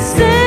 say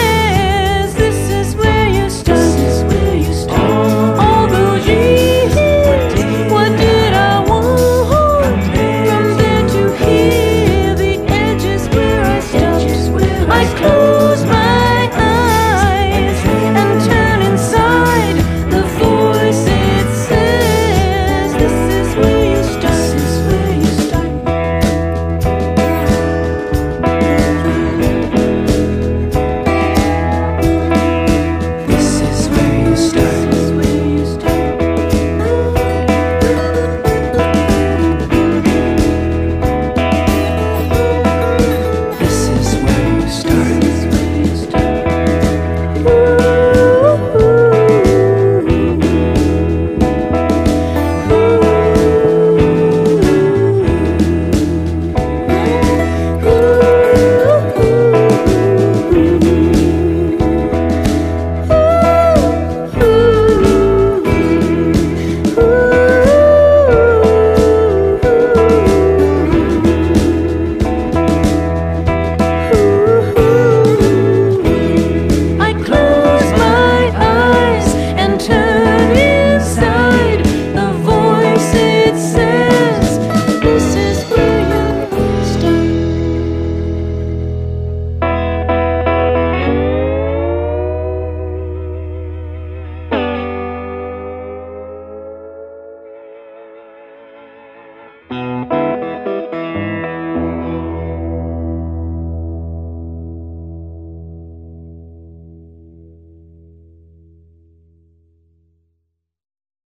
could say